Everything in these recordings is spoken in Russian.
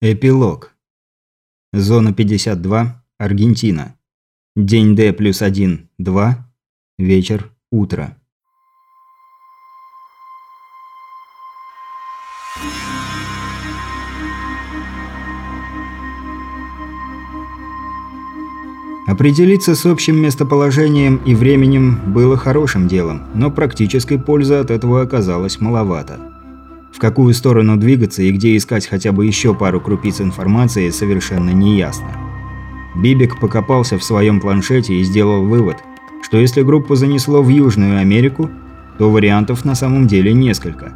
Эпилог. Зона 52, Аргентина. День Д плюс 1, 2. Вечер, утро. Определиться с общим местоположением и временем было хорошим делом, но практической пользы от этого оказалось маловато. В какую сторону двигаться и где искать хотя бы еще пару крупиц информации совершенно неясно. Бибик покопался в своем планшете и сделал вывод, что если группу занесло в Южную Америку, то вариантов на самом деле несколько.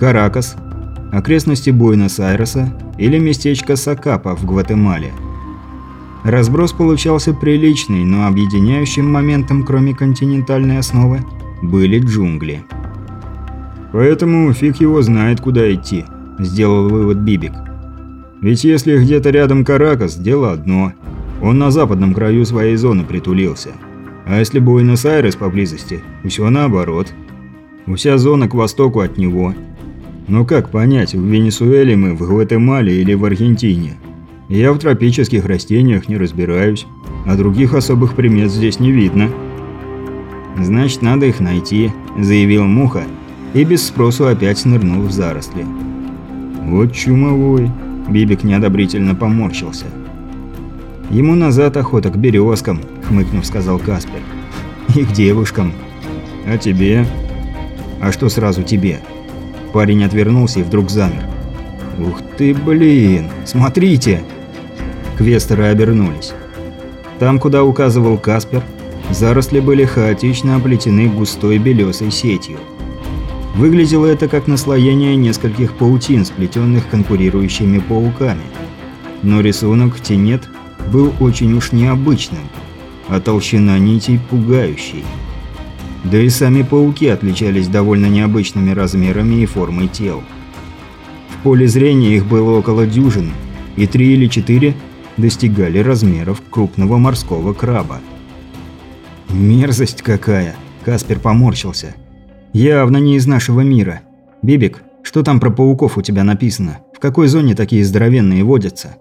Каракас, окрестности Буэнос-Айреса или местечко Сакапа в Гватемале. Разброс получался приличный, но объединяющим моментом, кроме континентальной основы, были джунгли. Поэтому фиг его знает, куда идти», – сделал вывод Бибик. «Ведь если где-то рядом Каракас, дело одно. Он на западном краю своей зоны притулился. А если Буэнос-Айрес поблизости, все наоборот. Вся зона к востоку от него. Но как понять, в Венесуэле мы, в Гватемале или в Аргентине? Я в тропических растениях не разбираюсь, а других особых примет здесь не видно». «Значит, надо их найти», – заявил Муха – и без спросу опять нырнул в заросли. «Вот чумовой!» – Бибик неодобрительно поморщился. «Ему назад охота к березкам», – хмыкнув, сказал Каспер. «И к девушкам». «А тебе?» «А что сразу тебе?» Парень отвернулся и вдруг замер. «Ух ты, блин! Смотрите!» Квестеры обернулись. Там, куда указывал Каспер, заросли были хаотично оплетены густой белесой сетью. Выглядело это как наслоение нескольких паутин, сплетенных конкурирующими пауками. Но рисунок тенет был очень уж необычным, а толщина нитей пугающей. Да и сами пауки отличались довольно необычными размерами и формой тел. В поле зрения их было около дюжины, и три или четыре достигали размеров крупного морского краба. «Мерзость какая!» – Каспер поморщился – Явно не из нашего мира. Бибик, что там про пауков у тебя написано? В какой зоне такие здоровенные водятся?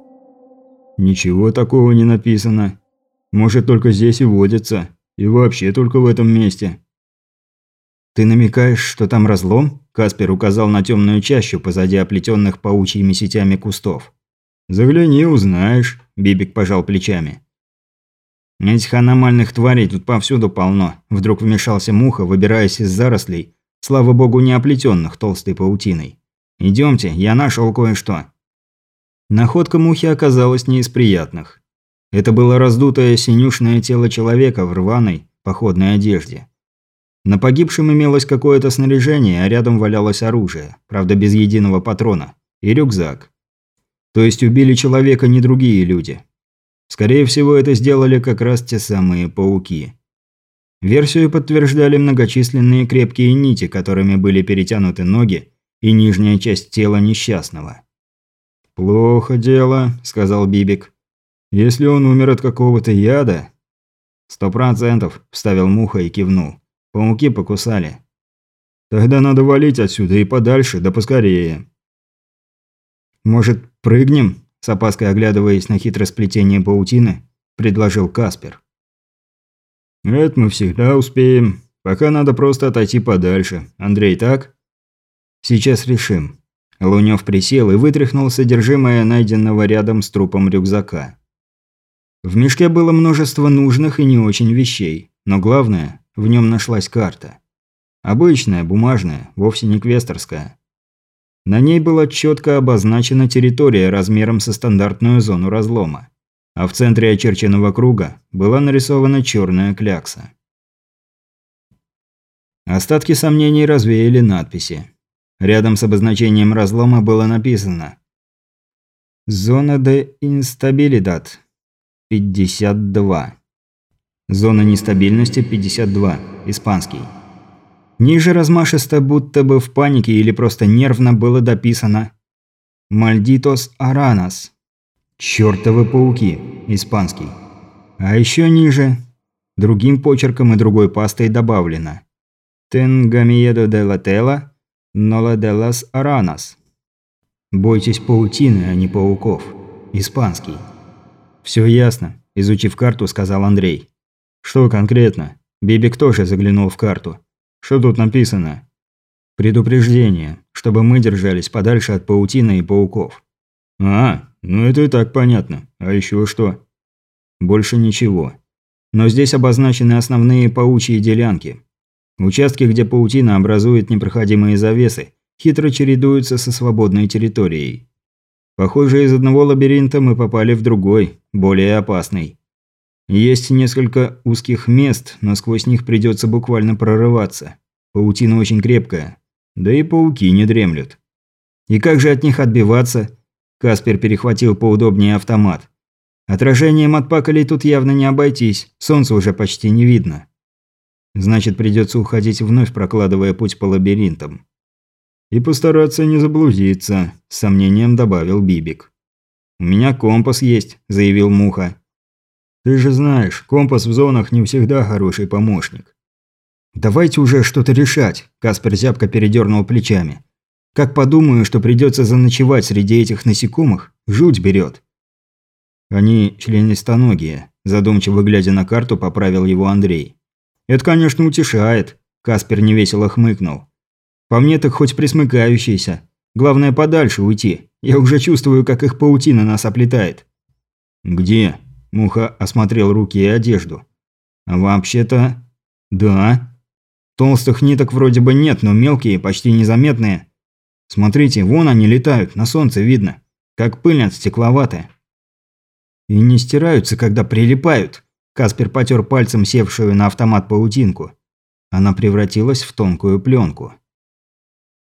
Ничего такого не написано. Может, только здесь и водятся. И вообще только в этом месте. Ты намекаешь, что там разлом? Каспер указал на темную чащу позади оплетенных паучьими сетями кустов. Загляни, узнаешь. Бибик пожал плечами. Этих аномальных тварей тут повсюду полно. Вдруг вмешался Муха, выбираясь из зарослей, слава богу, не оплетенных толстой паутиной. Идемте, я нашел кое-что. Находка Мухи оказалась не из приятных. Это было раздутое синюшное тело человека в рваной, походной одежде. На погибшем имелось какое-то снаряжение, а рядом валялось оружие, правда без единого патрона, и рюкзак. То есть убили человека не другие люди, Скорее всего, это сделали как раз те самые пауки. Версию подтверждали многочисленные крепкие нити, которыми были перетянуты ноги и нижняя часть тела несчастного. «Плохо дело», – сказал Бибик. «Если он умер от какого-то яда...» «Сто процентов», – вставил Муха и кивнул. «Пауки покусали». «Тогда надо валить отсюда и подальше, да поскорее». «Может, прыгнем?» С опаской оглядываясь на хитросплетение паутины, предложил Каспер. «Это мы всегда успеем. Пока надо просто отойти подальше. Андрей, так?» «Сейчас решим». Лунёв присел и вытряхнул содержимое найденного рядом с трупом рюкзака. В мешке было множество нужных и не очень вещей, но главное, в нем нашлась карта. Обычная, бумажная, вовсе не квесторская. На ней была четко обозначена территория размером со стандартную зону разлома, а в центре очерченного круга была нарисована черная клякса. Остатки сомнений развеяли надписи. Рядом с обозначением разлома было написано «Зона де инстабилидат 52». Зона нестабильности 52, испанский. Ниже размашисто, будто бы в панике или просто нервно было дописано «Мальдитос аранас». «Чёртовы пауки», испанский. А еще ниже, другим почерком и другой пастой добавлено «Тенгамиедо де ла тела, нола де лас аранас». Бойтесь паутины, а не пауков. Испанский. Все ясно, изучив карту, сказал Андрей. Что конкретно? Бибик тоже заглянул в карту. Что тут написано? Предупреждение, чтобы мы держались подальше от паутины и пауков. А, ну это и так понятно. А еще что? Больше ничего. Но здесь обозначены основные паучьи делянки. Участки, где паутина образует непроходимые завесы, хитро чередуются со свободной территорией. Похоже, из одного лабиринта мы попали в другой, более опасный. Есть несколько узких мест, но сквозь них придется буквально прорываться. Паутина очень крепкая. Да и пауки не дремлют. И как же от них отбиваться? Каспер перехватил поудобнее автомат. Отражением от паколей тут явно не обойтись, солнце уже почти не видно. Значит, придется уходить вновь, прокладывая путь по лабиринтам. И постараться не заблудиться, с сомнением добавил Бибик. «У меня компас есть», – заявил Муха. «Ты же знаешь, компас в зонах не всегда хороший помощник». «Давайте уже что-то решать», – Каспер зябко передернул плечами. «Как подумаю, что придется заночевать среди этих насекомых, жуть берет». «Они членистоногие», – задумчиво глядя на карту, поправил его Андрей. «Это, конечно, утешает», – Каспер невесело хмыкнул. «По мне так хоть присмыкающийся. Главное, подальше уйти. Я уже чувствую, как их паутина нас оплетает». «Где?» – Муха осмотрел руки и одежду. «А вообще-то...» «Да. Толстых ниток вроде бы нет, но мелкие, почти незаметные. Смотрите, вон они летают, на солнце видно. Как пыль стекловатая. И не стираются, когда прилипают. Каспер потер пальцем севшую на автомат паутинку. Она превратилась в тонкую пленку.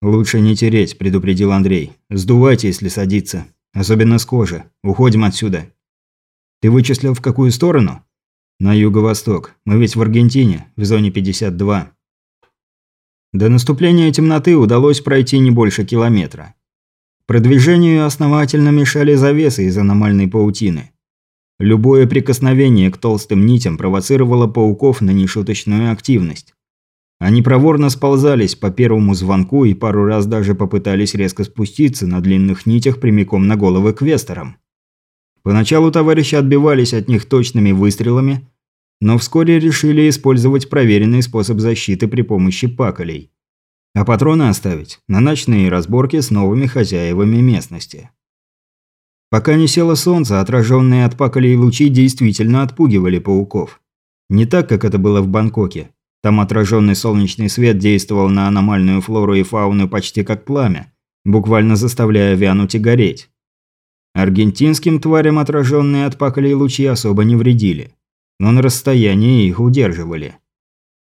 «Лучше не тереть», – предупредил Андрей. «Сдувайте, если садится. Особенно с кожи. Уходим отсюда». «Ты вычислил, в какую сторону?» «На юго-восток. Мы ведь в Аргентине, в зоне 52». До наступления темноты удалось пройти не больше километра. Продвижению основательно мешали завесы из аномальной паутины. Любое прикосновение к толстым нитям провоцировало пауков на нешуточную активность. Они проворно сползались по первому звонку и пару раз даже попытались резко спуститься на длинных нитях прямиком на головы квесторам. Поначалу товарищи отбивались от них точными выстрелами, но вскоре решили использовать проверенный способ защиты при помощи паколей. А патроны оставить на ночные разборки с новыми хозяевами местности. Пока не село солнце, отраженные от паколей лучи действительно отпугивали пауков. Не так, как это было в Бангкоке. Там отраженный солнечный свет действовал на аномальную флору и фауну почти как пламя, буквально заставляя вянуть и гореть. Аргентинским тварям отраженные от паколей лучи особо не вредили, но на расстоянии их удерживали.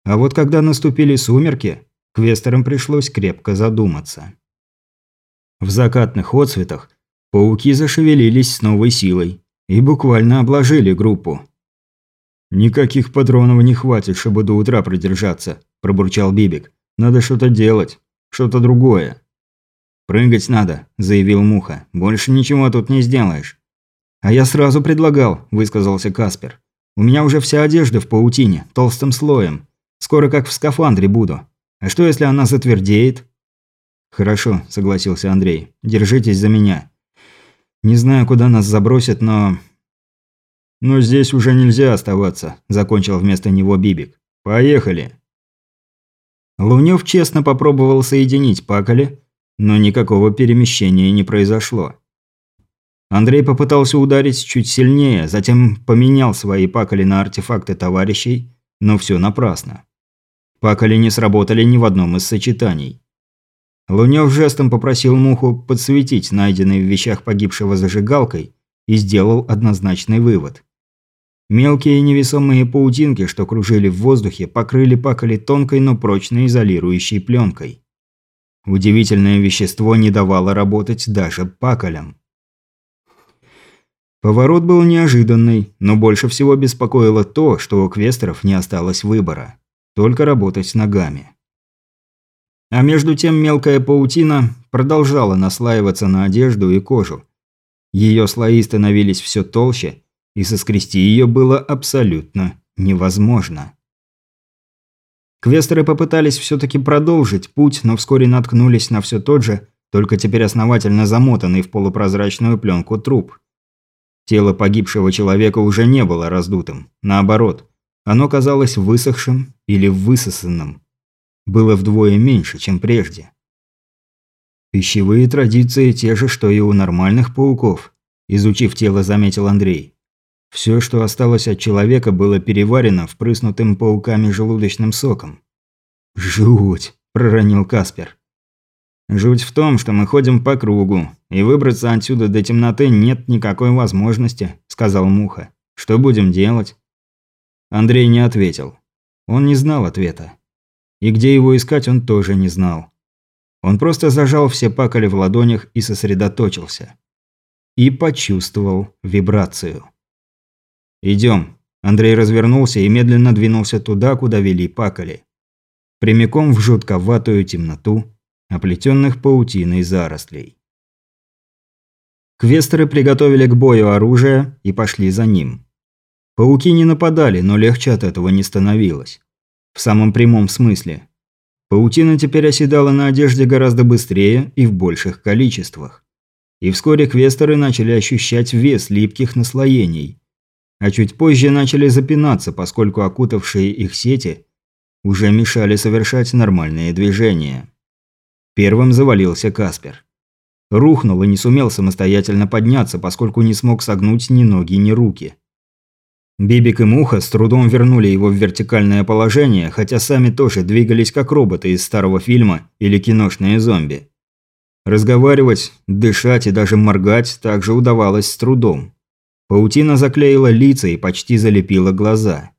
А вот когда наступили сумерки, квестерам пришлось крепко задуматься. В закатных отсветах Пауки зашевелились с новой силой и буквально обложили группу. «Никаких патронов не хватит, чтобы до утра продержаться», – пробурчал Бибик. «Надо что-то делать, что-то другое». «Прыгать надо», – заявил Муха. «Больше ничего тут не сделаешь». «А я сразу предлагал», – высказался Каспер. «У меня уже вся одежда в паутине, толстым слоем. Скоро как в скафандре буду. А что, если она затвердеет?» «Хорошо», – согласился Андрей. «Держитесь за меня. Не знаю, куда нас забросят, но... «Но здесь уже нельзя оставаться», – закончил вместо него Бибик. «Поехали». Лунёв честно попробовал соединить пакали, но никакого перемещения не произошло. Андрей попытался ударить чуть сильнее, затем поменял свои пакали на артефакты товарищей, но все напрасно. Пакали не сработали ни в одном из сочетаний. Лунёв жестом попросил Муху подсветить найденной в вещах погибшего зажигалкой и сделал однозначный вывод. Мелкие невесомые паутинки, что кружили в воздухе, покрыли пакали тонкой, но прочной изолирующей пленкой. Удивительное вещество не давало работать даже пакалям. Поворот был неожиданный, но больше всего беспокоило то, что у квестеров не осталось выбора. Только работать ногами. А между тем мелкая паутина продолжала наслаиваться на одежду и кожу. Ее слои становились все толще, и соскрести ее было абсолютно невозможно. Квестеры попытались все-таки продолжить путь, но вскоре наткнулись на все тот же, только теперь основательно замотанный в полупрозрачную пленку труп. Тело погибшего человека уже не было раздутым. Наоборот, оно казалось высохшим или высосанным. Было вдвое меньше, чем прежде. Пищевые традиции те же, что и у нормальных пауков, изучив тело, заметил Андрей. Все, что осталось от человека, было переварено впрыснутым пауками желудочным соком. «Жуть!» – проронил Каспер. «Жуть в том, что мы ходим по кругу, и выбраться отсюда до темноты нет никакой возможности», – сказал Муха. «Что будем делать?» Андрей не ответил. Он не знал ответа. И где его искать, он тоже не знал. Он просто зажал все пакали в ладонях и сосредоточился. И почувствовал вибрацию. «Идем». Андрей развернулся и медленно двинулся туда, куда вели пакали. Прямиком в жутковатую темноту, оплетенных паутиной зарослей. Квестеры приготовили к бою оружие и пошли за ним. Пауки не нападали, но легче от этого не становилось. В самом прямом смысле. Паутина теперь оседала на одежде гораздо быстрее и в больших количествах. И вскоре квестеры начали ощущать вес липких наслоений, а чуть позже начали запинаться, поскольку окутавшие их сети уже мешали совершать нормальные движения. Первым завалился Каспер. Рухнул и не сумел самостоятельно подняться, поскольку не смог согнуть ни ноги, ни руки. Бибик и Муха с трудом вернули его в вертикальное положение, хотя сами тоже двигались как роботы из старого фильма или киношные зомби. Разговаривать, дышать и даже моргать также удавалось с трудом. Паутина заклеила лица и почти залепила глаза.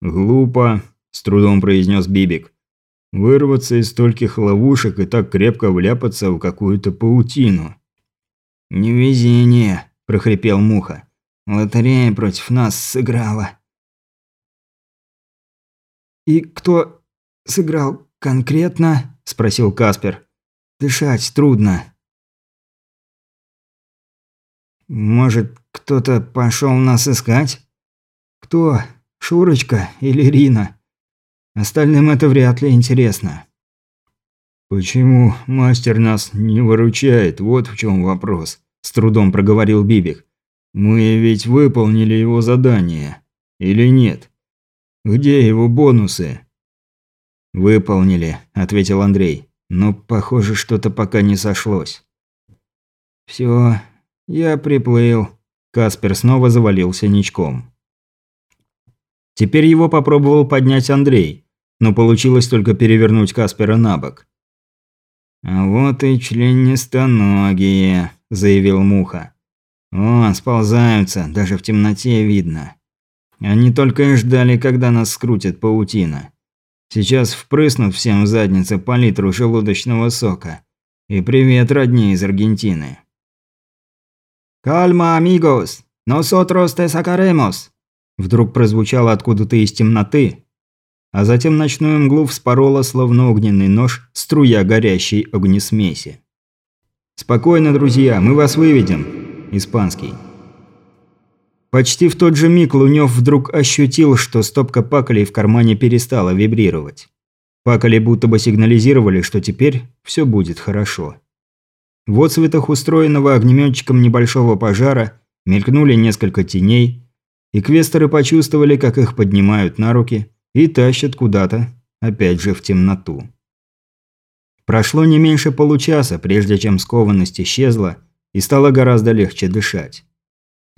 «Глупо», – с трудом произнес Бибик. «Вырваться из стольких ловушек и так крепко вляпаться в какую-то паутину». «Невезение», – прохрипел Муха. «Лотерея против нас сыграла». «И кто сыграл конкретно?» – спросил Каспер. «Дышать трудно». «Может, кто-то пошел нас искать? Кто? Шурочка или Рина? Остальным это вряд ли интересно. Почему мастер нас не выручает? Вот в чем вопрос, с трудом проговорил Бибик. Мы ведь выполнили его задание. Или нет? Где его бонусы? Выполнили, ответил Андрей. Но, похоже, что-то пока не сошлось. Все, я приплыл. Каспер снова завалился ничком. Теперь его попробовал поднять Андрей, но получилось только перевернуть Каспера на бок. «А вот и членистоногие», – заявил Муха. «О, сползаются, даже в темноте видно. Они только и ждали, когда нас скрутит паутина. Сейчас впрыснут всем в задницы по желудочного сока. И привет, родни из Аргентины». «Кальма, амигос! Nosotros te sacaremos!» Вдруг прозвучало откуда-то из темноты, а затем ночную мглу вспорола, словно огненный нож, струя горящей огнесмеси. «Спокойно, друзья, мы вас выведем!» Испанский. Почти в тот же миг Лунёв вдруг ощутил, что стопка паколей в кармане перестала вибрировать. Паколи будто бы сигнализировали, что теперь все будет хорошо. В отцветах устроенного огнеметчиком небольшого пожара мелькнули несколько теней, и квесторы почувствовали, как их поднимают на руки и тащат куда-то, опять же в темноту. Прошло не меньше получаса, прежде чем скованность исчезла, и стало гораздо легче дышать.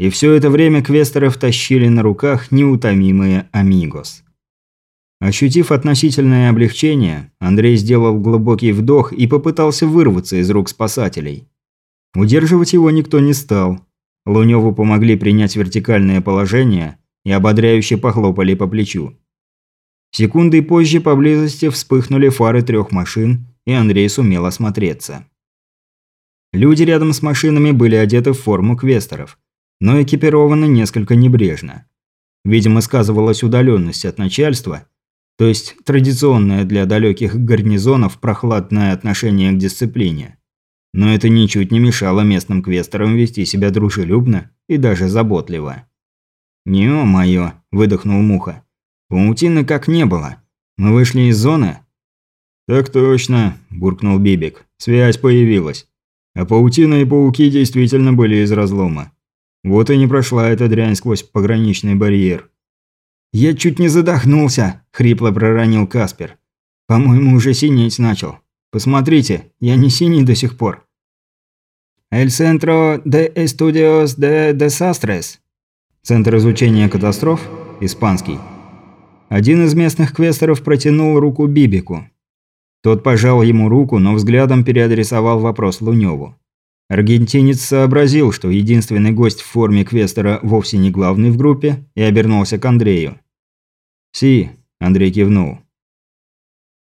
И все это время квесторов тащили на руках неутомимые амигос. Ощутив относительное облегчение, Андрей сделал глубокий вдох и попытался вырваться из рук спасателей. Удерживать его никто не стал. Лунёву помогли принять вертикальное положение и ободряюще похлопали по плечу. Секундой позже поблизости вспыхнули фары трех машин, и Андрей сумел осмотреться. Люди рядом с машинами были одеты в форму квесторов, но экипированы несколько небрежно. Видимо, сказывалась удаленность от начальства – то есть традиционное для далеких гарнизонов прохладное отношение к дисциплине. Но это ничуть не мешало местным квесторам вести себя дружелюбно и даже заботливо. «Не-моё», – выдохнул Муха. «Паутины как не было. Мы вышли из зоны?» «Так точно», – буркнул Бибик. «Связь появилась. А паутина и пауки действительно были из разлома. Вот и не прошла эта дрянь сквозь пограничный барьер». «Я чуть не задохнулся», – хрипло проронил Каспер. «По-моему, уже синеть начал. Посмотрите, я не синий до сих пор». «El Centro de Estudios de Desastres». Центр изучения катастроф, испанский. Один из местных квестеров протянул руку Бибику. Тот пожал ему руку, но взглядом переадресовал вопрос Лунёву. Аргентинец сообразил, что единственный гость в форме квестера вовсе не главный в группе, и обернулся к Андрею. «Си», – Андрей кивнул.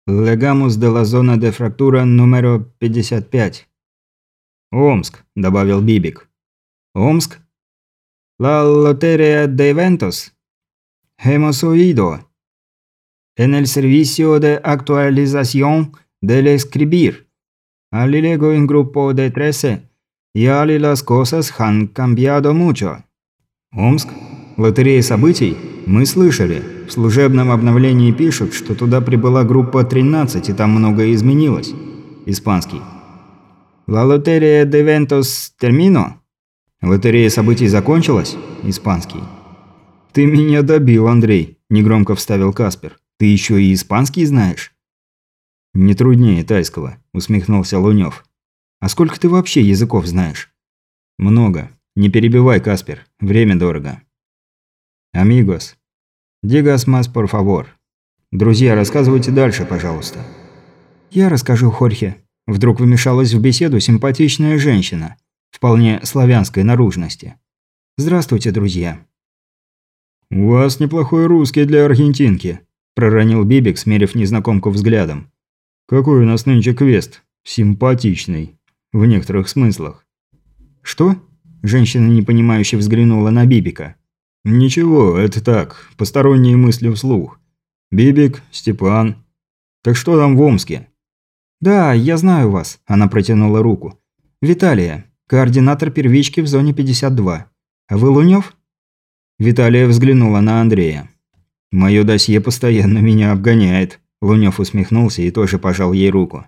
«Легамус де ла зона де фрактура номеро 55». «Омск», – добавил Бибик. «Омск?» «Ла лотерия де Вентос». «Hemos oído». «En el servicio de actualización del escribir». «Alilego en grupo de 13». И али las cosas han cambiado mucho. Омск? Лотерея событий? Мы слышали. В служебном обновлении пишут, что туда прибыла группа 13, и там многое изменилось. Испанский. La lotería de eventos termino? Лотерея событий закончилась? Испанский. Ты меня добил, Андрей, негромко вставил Каспер. Ты еще и испанский знаешь? Не труднее тайского, усмехнулся Лунёв. А сколько ты вообще языков знаешь? Много. Не перебивай, Каспер. Время дорого. Амигос. Дигас мас por favor. Друзья, рассказывайте дальше, пожалуйста. Я расскажу, Хорхе. Вдруг вмешалась в беседу симпатичная женщина, вполне славянской наружности. Здравствуйте, друзья. «У вас неплохой русский для аргентинки», – проронил Бибик, смерив незнакомку взглядом. «Какой у нас нынче квест? Симпатичный». В некоторых смыслах. «Что?» – женщина непонимающе взглянула на Бибика. «Ничего, это так, посторонние мысли вслух. Бибик, Степан. Так что там в Омске?» «Да, я знаю вас», – она протянула руку. «Виталия, координатор первички в зоне 52. А вы Лунёв?» Виталия взглянула на Андрея. «Моё досье постоянно меня обгоняет», – Лунёв усмехнулся и тоже пожал ей руку.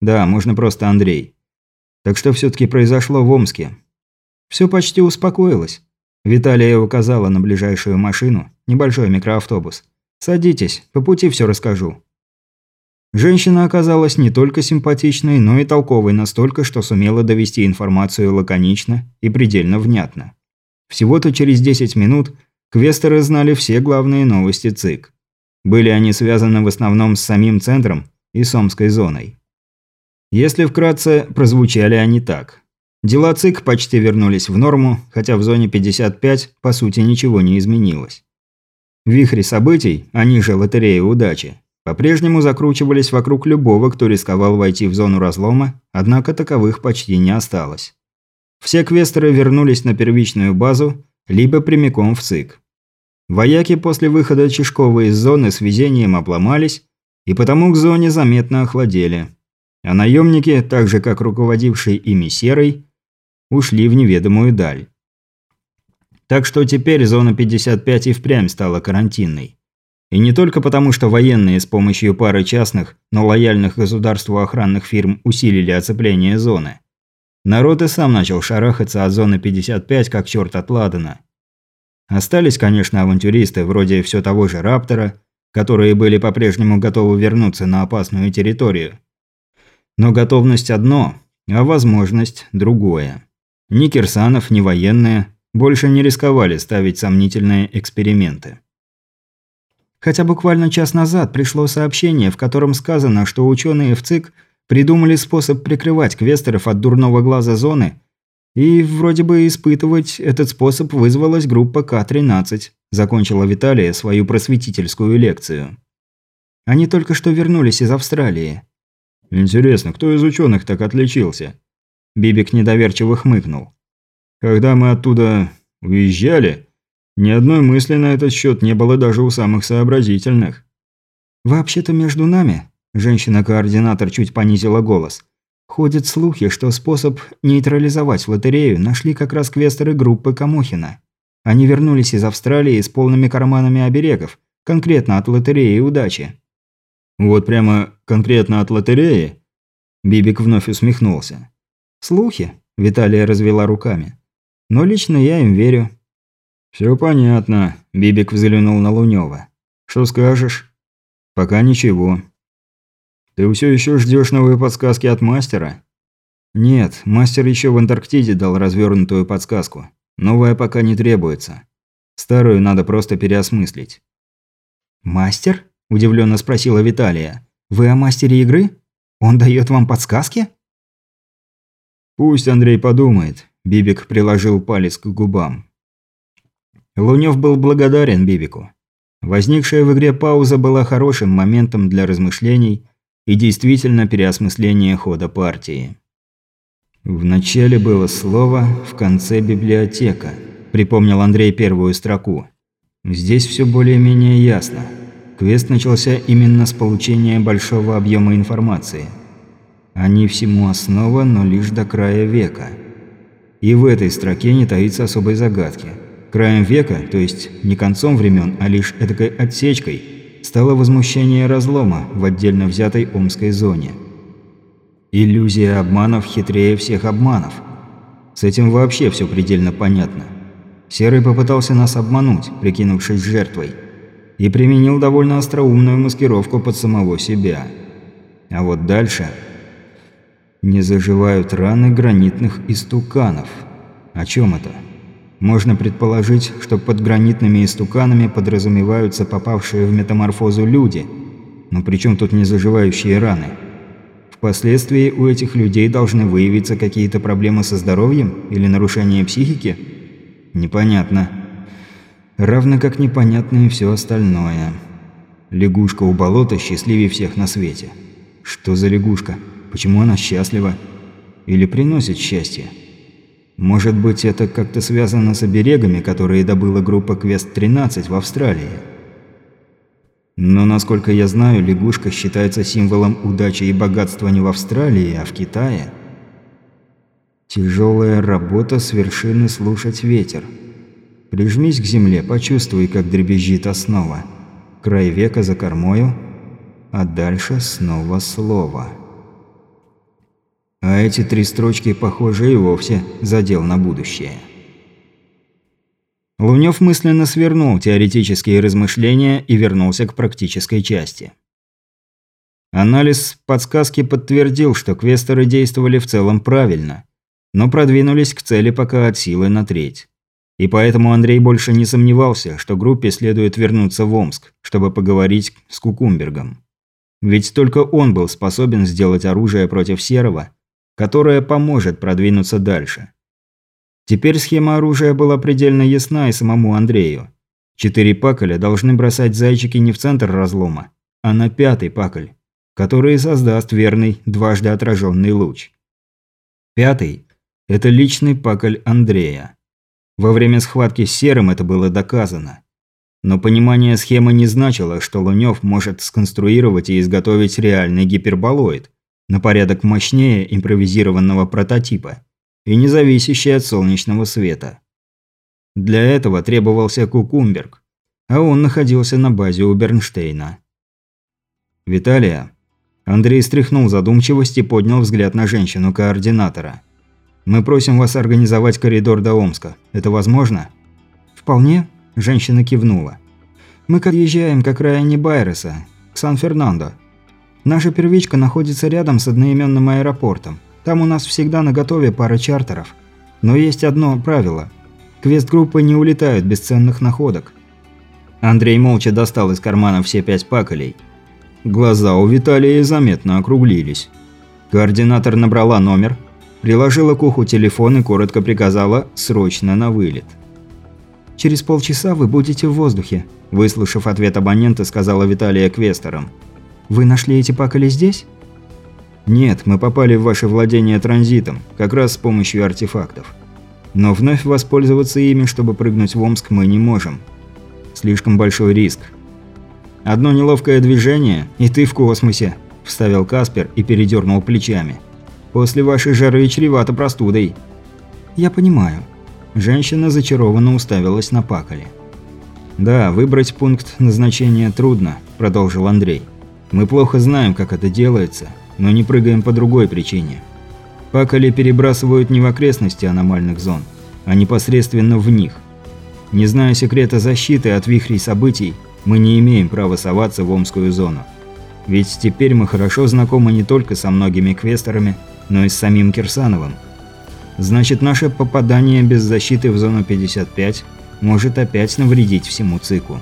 «Да, можно просто Андрей. Так что все-таки произошло в Омске? Все почти успокоилось. Виталия указала на ближайшую машину, небольшой микроавтобус. «Садитесь, по пути все расскажу». Женщина оказалась не только симпатичной, но и толковой настолько, что сумела довести информацию лаконично и предельно внятно. Всего-то через 10 минут квестеры знали все главные новости ЦИК. Были они связаны в основном с самим центром и с Омской зоной. Если вкратце, прозвучали они так. Дела ЦИК почти вернулись в норму, хотя в зоне 55 по сути ничего не изменилось. Вихри событий, они же лотереи удачи, по-прежнему закручивались вокруг любого, кто рисковал войти в зону разлома, однако таковых почти не осталось. Все квестеры вернулись на первичную базу, либо прямиком в ЦИК. Вояки после выхода Чешкова из зоны с везением обломались, и потому к зоне заметно охладели – а наемники, так же как руководивший ими Серый, ушли в неведомую даль. Так что теперь зона 55 и впрямь стала карантинной. И не только потому, что военные с помощью пары частных, но лояльных государству охранных фирм усилили оцепление зоны. Народ и сам начал шарахаться от зоны 55, как черт от Ладана. Остались, конечно, авантюристы, вроде все того же Раптора, которые были по-прежнему готовы вернуться на опасную территорию. Но готовность одно, а возможность другое. Ни Кирсанов, ни военные больше не рисковали ставить сомнительные эксперименты. Хотя буквально час назад пришло сообщение, в котором сказано, что ученые в ЦИК придумали способ прикрывать квестеров от дурного глаза зоны, и вроде бы испытывать этот способ вызвалась группа К-13, закончила Виталия свою просветительскую лекцию. Они только что вернулись из Австралии. Интересно, кто из ученых так отличился? Бибик недоверчиво хмыкнул. Когда мы оттуда уезжали, ни одной мысли на этот счет не было даже у самых сообразительных. Вообще-то между нами, женщина-координатор чуть понизила голос, ходят слухи, что способ нейтрализовать лотерею нашли как раз квестеры группы Камухина. Они вернулись из Австралии с полными карманами оберегов, конкретно от лотереи удачи. Вот прямо конкретно от лотереи?» Бибик вновь усмехнулся. «Слухи?» – Виталия развела руками. «Но лично я им верю». «Все понятно», – Бибик взглянул на Лунёва. «Что скажешь?» «Пока ничего». «Ты все еще ждешь новые подсказки от мастера?» «Нет, мастер еще в Антарктиде дал развернутую подсказку. Новая пока не требуется. Старую надо просто переосмыслить». «Мастер?» – удивленно спросила Виталия. «Вы о мастере игры? Он дает вам подсказки?» «Пусть Андрей подумает», – Бибик приложил палец к губам. Лунёв был благодарен Бибику. Возникшая в игре пауза была хорошим моментом для размышлений и действительно переосмысления хода партии. «В начале было слово, в конце библиотека», – припомнил Андрей первую строку. «Здесь все более-менее ясно. Квест начался именно с получения большого объема информации. Они всему основа, но лишь до края века. И в этой строке не таится особой загадки. Краем века, то есть не концом времен, а лишь этой отсечкой, стало возмущение разлома в отдельно взятой Омской зоне. Иллюзия обманов хитрее всех обманов. С этим вообще все предельно понятно. Серый попытался нас обмануть, прикинувшись жертвой, и применил довольно остроумную маскировку под самого себя. А вот дальше... Не заживают раны гранитных истуканов. О чем это? Можно предположить, что под гранитными истуканами подразумеваются попавшие в метаморфозу люди. Но при чем тут незаживающие раны? Впоследствии у этих людей должны выявиться какие-то проблемы со здоровьем или нарушение психики? Непонятно. Равно как непонятно и все остальное. Лягушка у болота счастливее всех на свете. Что за лягушка? Почему она счастлива? Или приносит счастье? Может быть, это как-то связано с оберегами, которые добыла группа Квест-13 в Австралии? Но, насколько я знаю, лягушка считается символом удачи и богатства не в Австралии, а в Китае. Тяжелая работа с вершины слушать ветер. Прижмись к земле, почувствуй, как дребезжит основа. Край века за кормою, а дальше снова слово. А эти три строчки, похоже, и вовсе задел на будущее. Лунёв мысленно свернул теоретические размышления и вернулся к практической части. Анализ подсказки подтвердил, что квесторы действовали в целом правильно, но продвинулись к цели пока от силы на треть. И поэтому Андрей больше не сомневался, что группе следует вернуться в Омск, чтобы поговорить с Кукумбергом. Ведь только он был способен сделать оружие против Серого – которая поможет продвинуться дальше. Теперь схема оружия была предельно ясна и самому Андрею. Четыре паколя должны бросать зайчики не в центр разлома, а на пятый паколь, который создаст верный, дважды отраженный луч. Пятый – это личный паколь Андрея. Во время схватки с Серым это было доказано. Но понимание схемы не значило, что Лунёв может сконструировать и изготовить реальный гиперболоид, на порядок мощнее импровизированного прототипа и не зависящий от солнечного света. Для этого требовался Кукумберг, а он находился на базе у Бернштейна. «Виталия?» Андрей стряхнул задумчивость и поднял взгляд на женщину-координатора. «Мы просим вас организовать коридор до Омска. Это возможно?» «Вполне», – женщина кивнула. «Мы подъезжаем к окраине Байреса, к Сан-Фернандо. Наша первичка находится рядом с одноименным аэропортом. Там у нас всегда на готове пара чартеров. Но есть одно правило. Квест-группы не улетают без ценных находок. Андрей молча достал из кармана все пять паколей. Глаза у Виталия заметно округлились. Координатор набрала номер, приложила к уху телефон и коротко приказала «срочно на вылет». «Через полчаса вы будете в воздухе», – выслушав ответ абонента, сказала Виталия квесторам. Вы нашли эти пакали здесь? Нет, мы попали в ваше владение транзитом, как раз с помощью артефактов. Но вновь воспользоваться ими, чтобы прыгнуть в Омск, мы не можем. Слишком большой риск. Одно неловкое движение, и ты в космосе, вставил Каспер и передернул плечами. После вашей жары чревато простудой. Я понимаю. Женщина зачарованно уставилась на Пакали. «Да, выбрать пункт назначения трудно», – продолжил Андрей. Мы плохо знаем, как это делается, но не прыгаем по другой причине. Пакали перебрасывают не в окрестности аномальных зон, а непосредственно в них. Не зная секрета защиты от вихрей событий, мы не имеем права соваться в Омскую зону. Ведь теперь мы хорошо знакомы не только со многими квестерами, но и с самим Кирсановым. Значит, наше попадание без защиты в зону 55 может опять навредить всему циклу.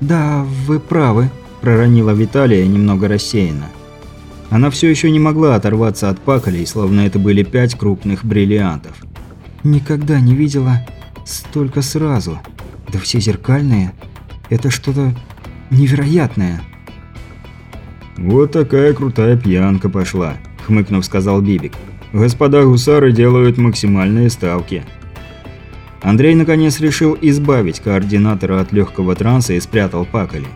«Да, вы правы», – проронила Виталия немного рассеянно. Она все еще не могла оторваться от паколей, словно это были пять крупных бриллиантов. «Никогда не видела столько сразу. Да все зеркальные. Это что-то невероятное». «Вот такая крутая пьянка пошла», – хмыкнув, сказал Бибик. «Господа гусары делают максимальные ставки». Андрей наконец решил избавить координатора от легкого транса и спрятал пакали.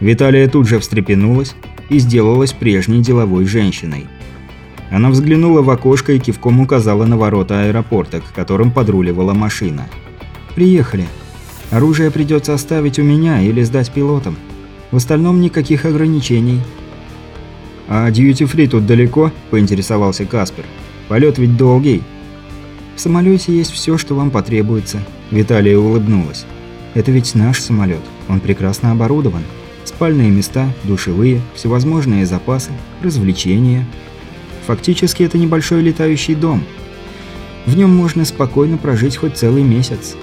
Виталия тут же встрепенулась и сделалась прежней деловой женщиной. Она взглянула в окошко и кивком указала на ворота аэропорта, к которым подруливала машина. «Приехали. Оружие придется оставить у меня или сдать пилотам. В остальном никаких ограничений». «А дьюти-фри тут далеко?» – поинтересовался Каспер. «Полет ведь долгий». В самолете есть все, что вам потребуется. Виталия улыбнулась. Это ведь наш самолет. Он прекрасно оборудован. Спальные места, душевые, всевозможные запасы, развлечения. Фактически это небольшой летающий дом. В нем можно спокойно прожить хоть целый месяц.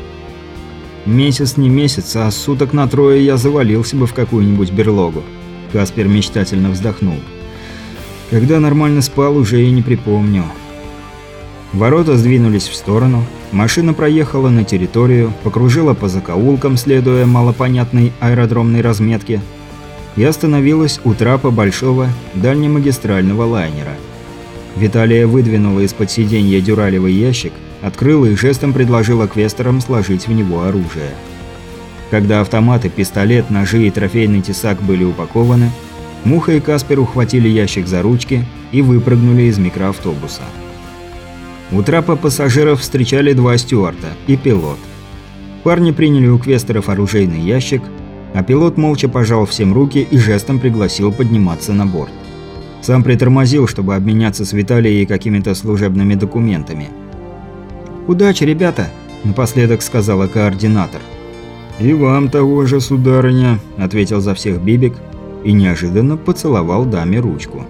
Месяц не месяц, а суток на трое я завалился бы в какую-нибудь берлогу. Каспер мечтательно вздохнул. Когда нормально спал, уже и не припомню. Ворота сдвинулись в сторону, машина проехала на территорию, покружила по закоулкам, следуя малопонятной аэродромной разметке, и остановилась у трапа большого дальнемагистрального лайнера. Виталия выдвинула из-под сиденья дюралевый ящик, открыла и жестом предложила квестерам сложить в него оружие. Когда автоматы, пистолет, ножи и трофейный тесак были упакованы, Муха и Каспер ухватили ящик за ручки и выпрыгнули из микроавтобуса. У трапа пассажиров встречали два стюарта и пилот. Парни приняли у квестеров оружейный ящик, а пилот молча пожал всем руки и жестом пригласил подниматься на борт. Сам притормозил, чтобы обменяться с Виталией какими-то служебными документами. «Удачи, ребята!» – напоследок сказала координатор. «И вам того же, сударыня», – ответил за всех Бибик и неожиданно поцеловал даме ручку.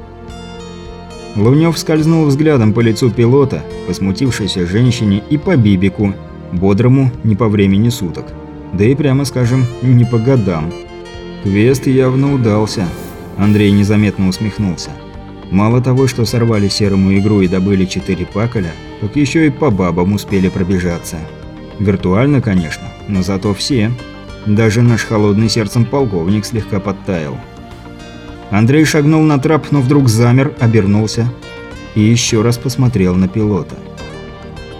Лунёв скользнул взглядом по лицу пилота, по смутившейся женщине и по Бибику, бодрому не по времени суток. Да и прямо скажем, не по годам. Квест явно удался. Андрей незаметно усмехнулся. Мало того, что сорвали серому игру и добыли четыре паколя, так еще и по бабам успели пробежаться. Виртуально, конечно, но зато все. Даже наш холодный сердцем полковник слегка подтаял. Андрей шагнул на трап, но вдруг замер, обернулся и еще раз посмотрел на пилота.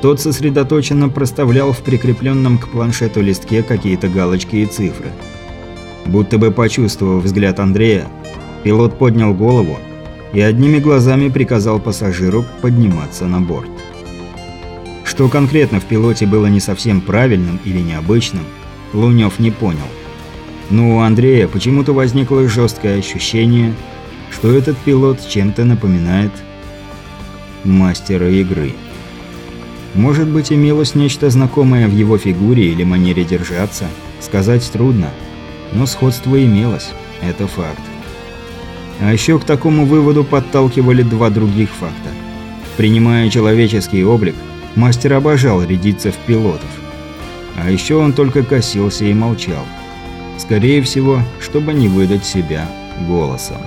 Тот сосредоточенно проставлял в прикрепленном к планшету листке какие-то галочки и цифры. Будто бы почувствовав взгляд Андрея, пилот поднял голову и одними глазами приказал пассажиру подниматься на борт. Что конкретно в пилоте было не совсем правильным или необычным, Лунёв не понял. Но у Андрея почему-то возникло жесткое ощущение, что этот пилот чем-то напоминает мастера игры. Может быть, имелось нечто знакомое в его фигуре или манере держаться, сказать трудно, но сходство имелось, это факт. А еще к такому выводу подталкивали два других факта. Принимая человеческий облик, мастер обожал рядиться в пилотов. А еще он только косился и молчал. Скорее всего, чтобы не выдать себя голосом.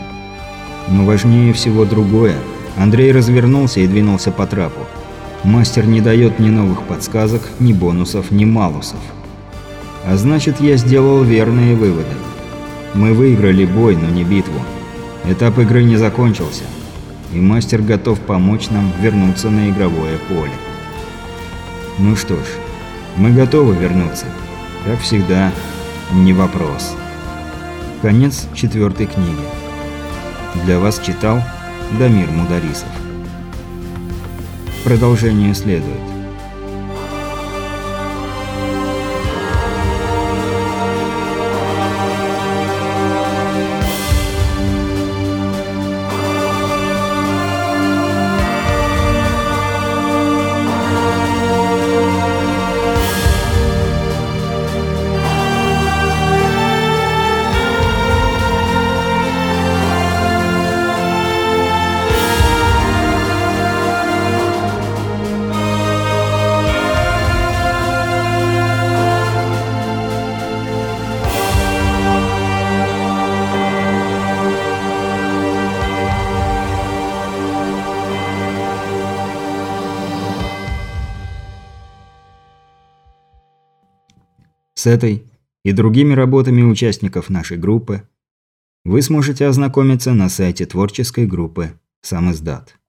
Но важнее всего другое. Андрей развернулся и двинулся по трапу. Мастер не дает ни новых подсказок, ни бонусов, ни малусов. А значит, я сделал верные выводы. Мы выиграли бой, но не битву. Этап игры не закончился, и мастер готов помочь нам вернуться на игровое поле. Ну что ж, мы готовы вернуться. Как всегда, не вопрос. Конец четвертой книги. Для вас читал Дамир Мударисов. Продолжение следует. С этой и другими работами участников нашей группы вы сможете ознакомиться на сайте творческой группы «Сам издат».